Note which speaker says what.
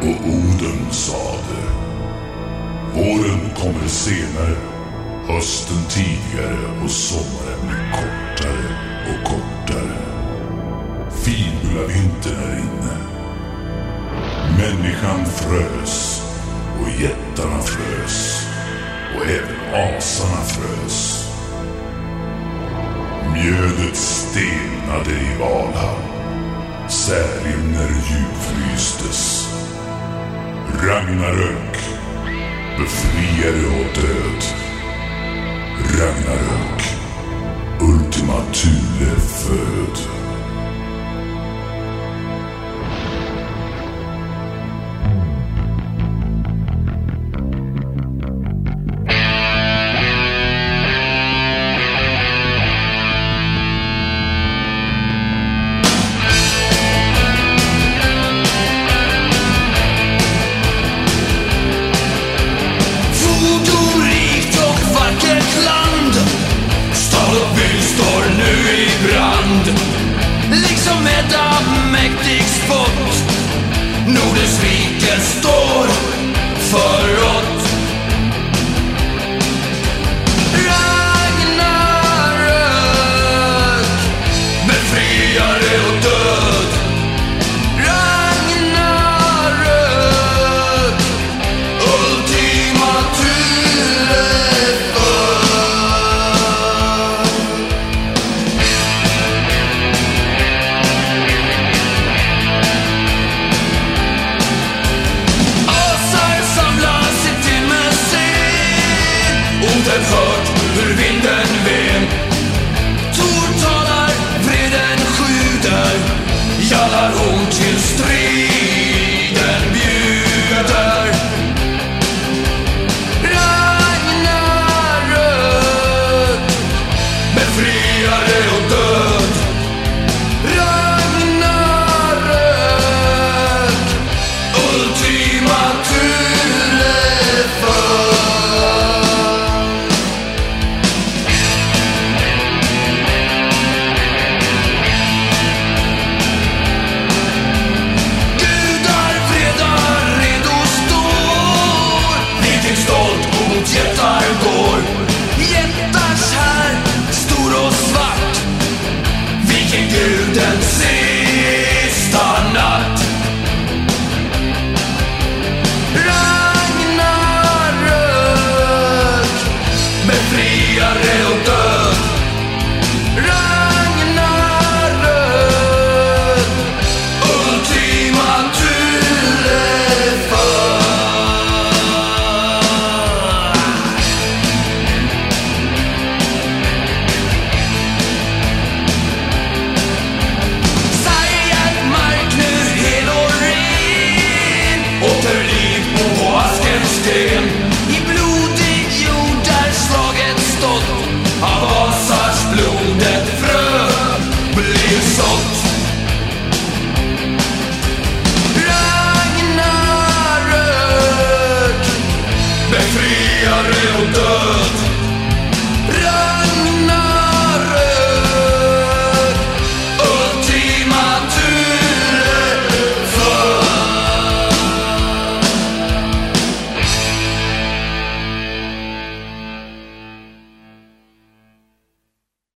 Speaker 1: Och Oden sade Våren kommer senare, hösten tidigare och sommaren blir kortare och kortare. Fibula-vintern är inne. Människan frös och jättarna frös och även asarna frös. Mjödet stelnade i Valhall. Särimner djupfrystes. Ragnarök, befriare och död. Ragnarök, Ultima Thule föd.
Speaker 2: Nordens rike står för oss.